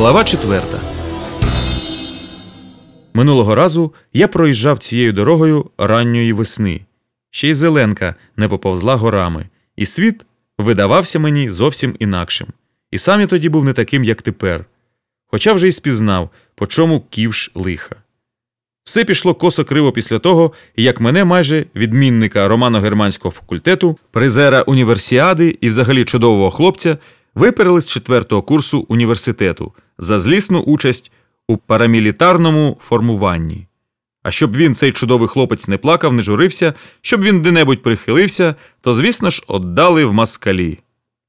Глава четверта. Минулого разу я проїжджав цією дорогою ранньої весни. Ще й зеленка не поповзла горами, і світ видавався мені зовсім інакшим. І сам я тоді був не таким, як тепер. Хоча вже й спізнав, по чому ківш лиха. Все пішло косо криво після того, як мене майже відмінника романо-германського факультету, призера універсіади і взагалі чудового хлопця виперли з четвертого курсу університету за злісну участь у парамілітарному формуванні. А щоб він, цей чудовий хлопець, не плакав, не журився, щоб він де-небудь прихилився, то, звісно ж, отдали в маскалі.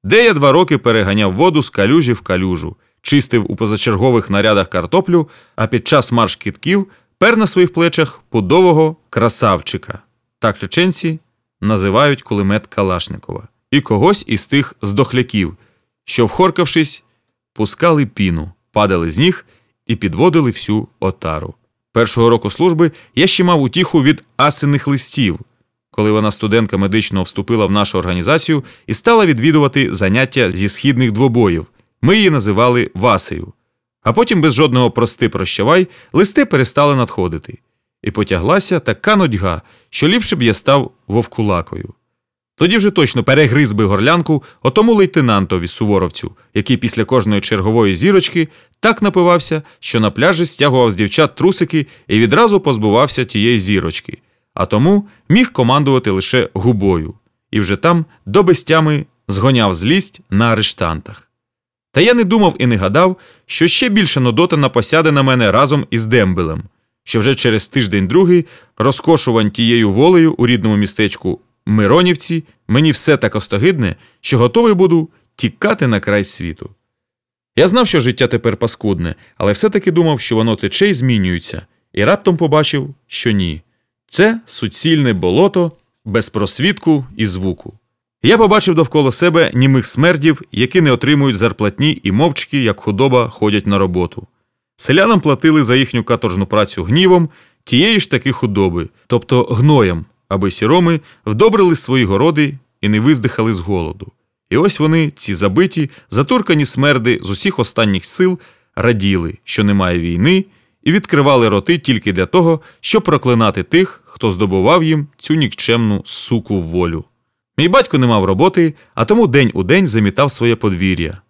Де я два роки переганяв воду з калюжі в калюжу, чистив у позачергових нарядах картоплю, а під час марш кітків пер на своїх плечах пудового красавчика. Так чеченці називають кулемет Калашникова. І когось із тих здохляків, що, вхоркавшись, пускали піну, падали з ніг і підводили всю отару. Першого року служби я ще мав утіху від асиних листів, коли вона студентка медичного вступила в нашу організацію і стала відвідувати заняття зі східних двобоїв. Ми її називали Васею. А потім, без жодного прости прощавай, листи перестали надходити. І потяглася така нудьга, що ліпше б я став вовкулакою. Тоді вже точно перегриз би горлянку отому лейтенантові суворовцю, який після кожної чергової зірочки так напивався, що на пляжі стягував з дівчат трусики і відразу позбувався тієї зірочки, а тому міг командувати лише губою, і вже там до безтями згоняв злість на арештантах. Та я не думав і не гадав, що ще більше Нодотина посяде на мене разом із Дембелем, що вже через тиждень другий розкошувань тією волею у рідному містечку Миронівці мені все так остогидне, що готовий буду тікати на край світу. Я знав, що життя тепер паскудне, але все-таки думав, що воно тече і змінюється, і раптом побачив, що ні. Це суцільне болото без просвітку і звуку. Я побачив довкола себе німих смердів, які не отримують зарплатні і мовчки, як худоба, ходять на роботу. Селянам платили за їхню каторжну працю гнівом тієї ж таки худоби, тобто гноєм, аби сіроми вдобрили свої городи і не виздихали з голоду. І ось вони, ці забиті, затуркані смерди з усіх останніх сил, раділи, що немає війни, і відкривали роти тільки для того, щоб проклинати тих, хто здобував їм цю нікчемну суку волю. Мій батько не мав роботи, а тому день у день замітав своє подвір'я.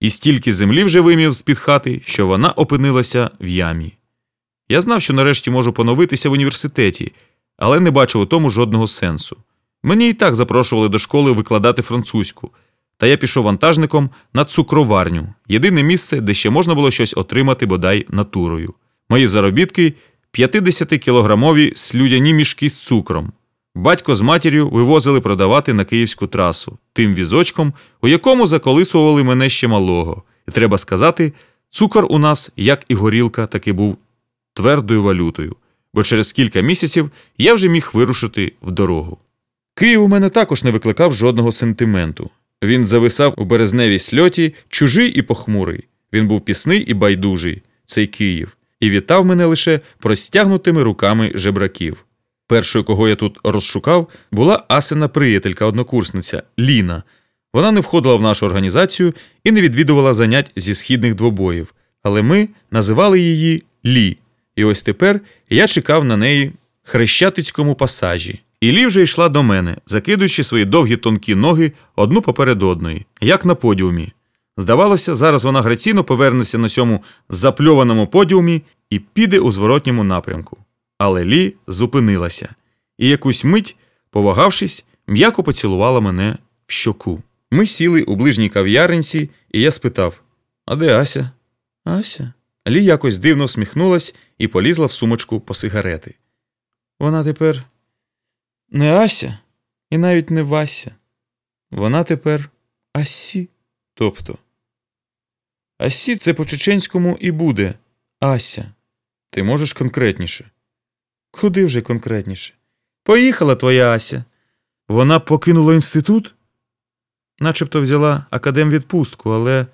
І стільки землі вже вимів з-під хати, що вона опинилася в ямі. Я знав, що нарешті можу поновитися в університеті, але не бачив у тому жодного сенсу. Мені і так запрошували до школи викладати французьку, та я пішов вантажником на цукроварню єдине місце, де ще можна було щось отримати бодай натурою. Мої заробітки 50-кілограмові слюдяні мішки з цукром. Батько з матір'ю вивозили продавати на київську трасу тим візочком, у якому заколисували мене ще малого. І треба сказати, цукор у нас, як і горілка, таки був твердою валютою, бо через кілька місяців я вже міг вирушити в дорогу. Київ у мене також не викликав жодного сентименту. Він зависав у березневій сльоті, чужий і похмурий. Він був пісний і байдужий, цей Київ, і вітав мене лише простягнутими руками жебраків. Першою, кого я тут розшукав, була Асина приятелька, однокурсниця Ліна. Вона не входила в нашу організацію і не відвідувала занять зі східних двобоїв, але ми називали її Лі. І ось тепер я чекав на неї хрещатицькому пасажі. І Лі вже йшла до мене, закидуючи свої довгі тонкі ноги одну поперед одної, як на подіумі. Здавалося, зараз вона граційно повернеться на цьому запльованому подіумі і піде у зворотньому напрямку. Але Лі зупинилася і якусь мить, повагавшись, м'яко поцілувала мене в щоку. Ми сіли у ближній кав'яренці, і я спитав: А де Ася? Ася. Лі якось дивно всміхнулась і полізла в сумочку по сигарети. Вона тепер не Ася і навіть не Вася. Вона тепер Асі. Тобто. Асі це по чеченському і буде Ася. Ти можеш конкретніше. Куди вже конкретніше? Поїхала твоя Ася. Вона покинула інститут? Начебто взяла академвідпустку, але.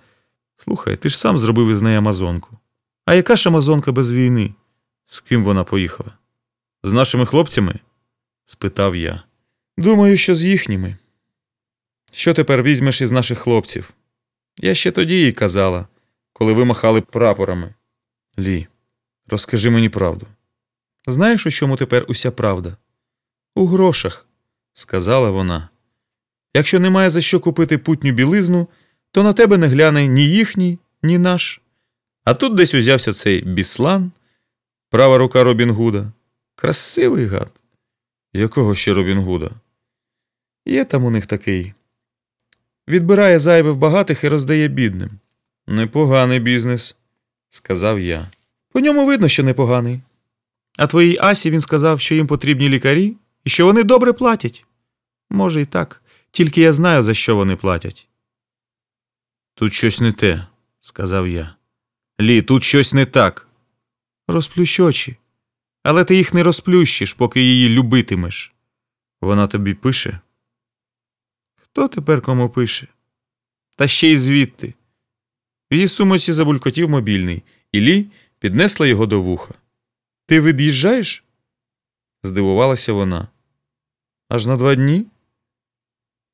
Слухай, ти ж сам зробив із неї Амазонку. А яка ж Амазонка без війни? З ким вона поїхала? З нашими хлопцями? спитав я. Думаю, що з їхніми. Що тепер візьмеш із наших хлопців? Я ще тоді їй казала, коли ви махали прапорами. Лі, розкажи мені правду. Знаєш, у чому тепер уся правда? У грошах, сказала вона. Якщо немає за що купити путню білизну, то на тебе не гляне ні їхній, ні наш. А тут десь узявся цей біслан, права рука Робін Гуда. Красивий гад. Якого ще Робін Гуда? Є там у них такий. Відбирає зайве в багатих і роздає бідним. Непоганий бізнес, сказав я. По ньому видно, що непоганий. А твоїй Асі він сказав, що їм потрібні лікарі і що вони добре платять. Може, і так, тільки я знаю, за що вони платять. Тут щось не те, сказав я. Лі, тут щось не так. Розплющ очі. Але ти їх не розплющиш, поки її любитимеш. Вона тобі пише. Хто тепер кому пише? Та ще й звідти. В її сумочці забулькотів мобільний, і Лі піднесла його до вуха. Ти від'їжджаєш? здивувалася вона. Аж на два дні?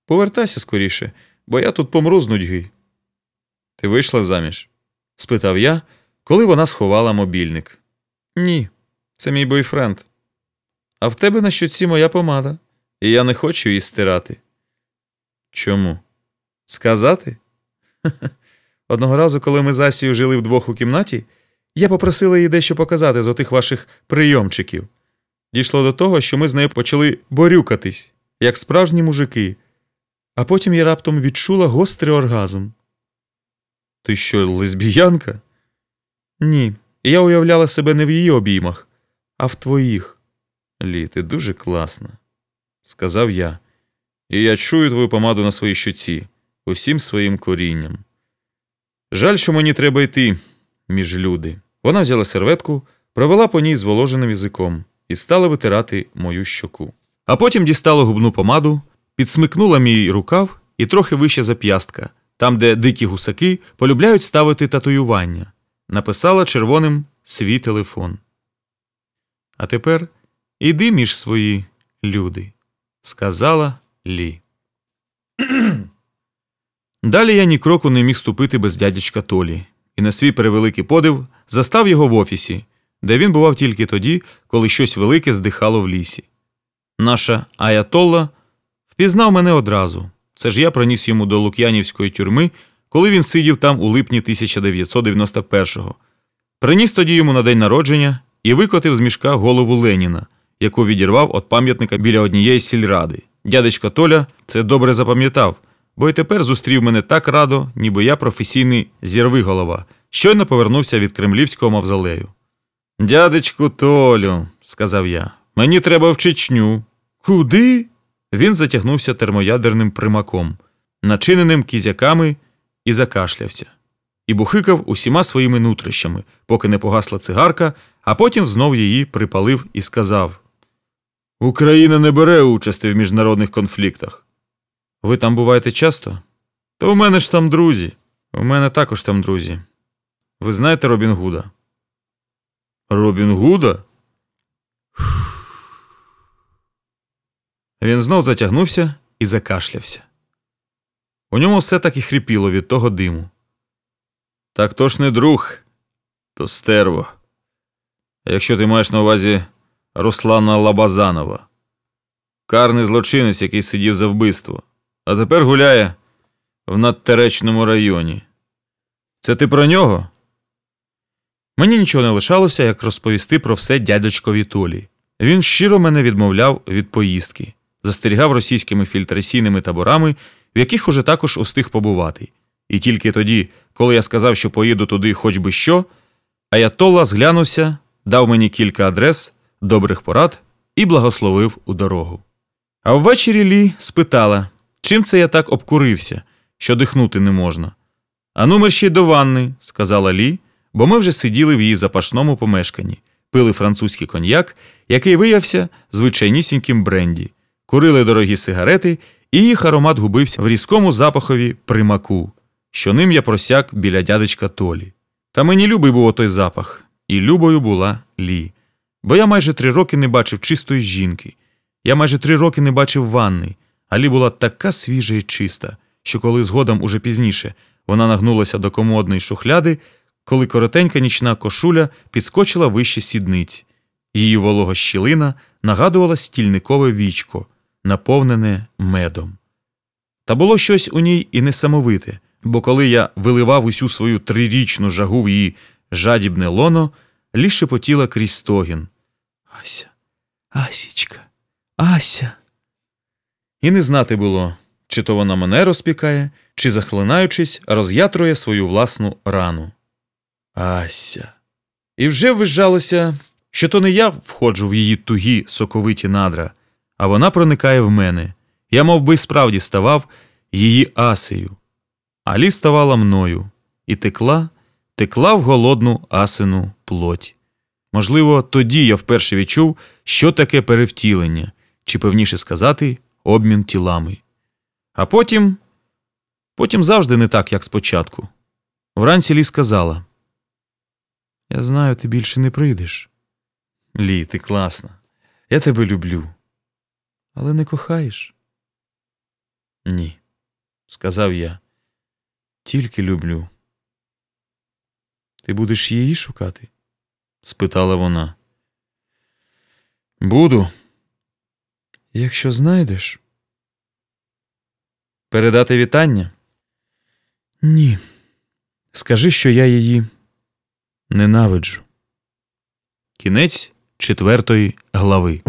Повертайся скоріше, бо я тут помру з нудьги. Ти вийшла заміж? Спитав я, коли вона сховала мобільник. Ні, це мій бойфренд. А в тебе на щоці моя помада, і я не хочу її стирати. Чому? Сказати? Одного разу, коли ми з Асією жили вдвох у кімнаті, я попросила її дещо показати з отих ваших прийомчиків. Дійшло до того, що ми з нею почали борюкатись, як справжні мужики, а потім я раптом відчула гострий оргазм. Ти що, лесбіянка? Ні, я уявляла себе не в її обіймах, а в твоїх. Лі, ти дуже класна, сказав я, і я чую твою помаду на своїй щуці, усім своїм корінням. Жаль, що мені треба йти між люди. Вона взяла серветку, провела по ній зволоженим язиком і стала витирати мою щоку. А потім дістала губну помаду, підсмикнула мій рукав і трохи вище зап'ястка, там, де дикі гусаки полюбляють ставити татуювання, написала червоним свій телефон. А тепер іди між свої люди, сказала Лі. Далі я ні кроку не міг ступити без дядячка Толі, і на свій перевеликий подив застав його в офісі, де він бував тільки тоді, коли щось велике здихало в лісі. Наша Аятолла впізнав мене одразу. Це ж я приніс йому до Лук'янівської тюрми, коли він сидів там у липні 1991-го. Приніс тоді йому на день народження і викотив з мішка голову Леніна, яку відірвав від пам'ятника біля однієї сільради. Дядечко Толя це добре запам'ятав, бо й тепер зустрів мене так радо, ніби я професійний зірвиголова, щойно повернувся від кремлівського мавзолею. Дядечку Толю, сказав я, мені треба в Чечню. Куди? Він затягнувся термоядерним примаком, начиненим кізяками, і закашлявся, і бухикав усіма своїми нутрищами, поки не погасла цигарка, а потім знов її припалив і сказав: Україна не бере участі в міжнародних конфліктах. Ви там буваєте часто? То у мене ж там друзі. У мене також там друзі. Ви знаєте Робін Гуда? Робін Гуда? Він знов затягнувся і закашлявся. У ньому все так і хрипіло від того диму. Так то ж не друг, то стерво. Якщо ти маєш на увазі Руслана Лабазанова, карний злочинець, який сидів за вбивство, а тепер гуляє в надтеречному районі. Це ти про нього? Мені нічого не лишалося, як розповісти про все дядечкові Толі. Він щиро мене відмовляв від поїздки, застерігав російськими фільтраційними таборами, в яких уже також устиг побувати. І тільки тоді, коли я сказав, що поїду туди хоч би що, Аятолла зглянувся, дав мені кілька адрес, добрих порад і благословив у дорогу. А ввечері Лі спитала, чим це я так обкурився, що дихнути не можна. А номер ще й до ванни, сказала Лі, бо ми вже сиділи в її запашному помешканні, пили французький коньяк, який виявився звичайнісіньким бренді, курили дорогі сигарети, і їх аромат губився в різкому запахові примаку, що ним я просяк біля дядечка Толі. Та мені любий був отой запах, і любою була Лі. Бо я майже три роки не бачив чистої жінки. Я майже три роки не бачив ванни, а Лі була така свіжа і чиста, що коли згодом уже пізніше Вона нагнулася до комодної шухляди, коли коротенька нічна кошуля підскочила вище сідниць. Її волога щілина нагадувала стільникове вічко, наповнене медом. Та було щось у ній і несамовите, бо коли я виливав усю свою трирічну жагу в її жадібне лоно, ліж шепотіла крізь стогін. Ася, Асічка, Ася. І не знати було, чи то вона мене розпікає, чи, захлинаючись, роз'ятрує свою власну рану. Ася. І вже ввижалося, що то не я входжу в її тугі соковиті надра, а вона проникає в мене. Я мов би, справді ставав її асею. Алі ставала мною і текла, текла в голодну асину плоть. Можливо, тоді я вперше відчув, що таке перевтілення, чи певніше сказати, обмін тілами. А потім, потім завжди не так, як спочатку. Вранці Лі сказала: Я знаю, ти більше не прийдеш. Лі, ти класна. Я тебе люблю. Але не кохаєш? Ні, сказав я. Тільки люблю. Ти будеш її шукати? спитала вона. Буду. Якщо знайдеш. Передати вітання? Ні. Скажи, що я її ненавиджу. Кінець четвертої глави.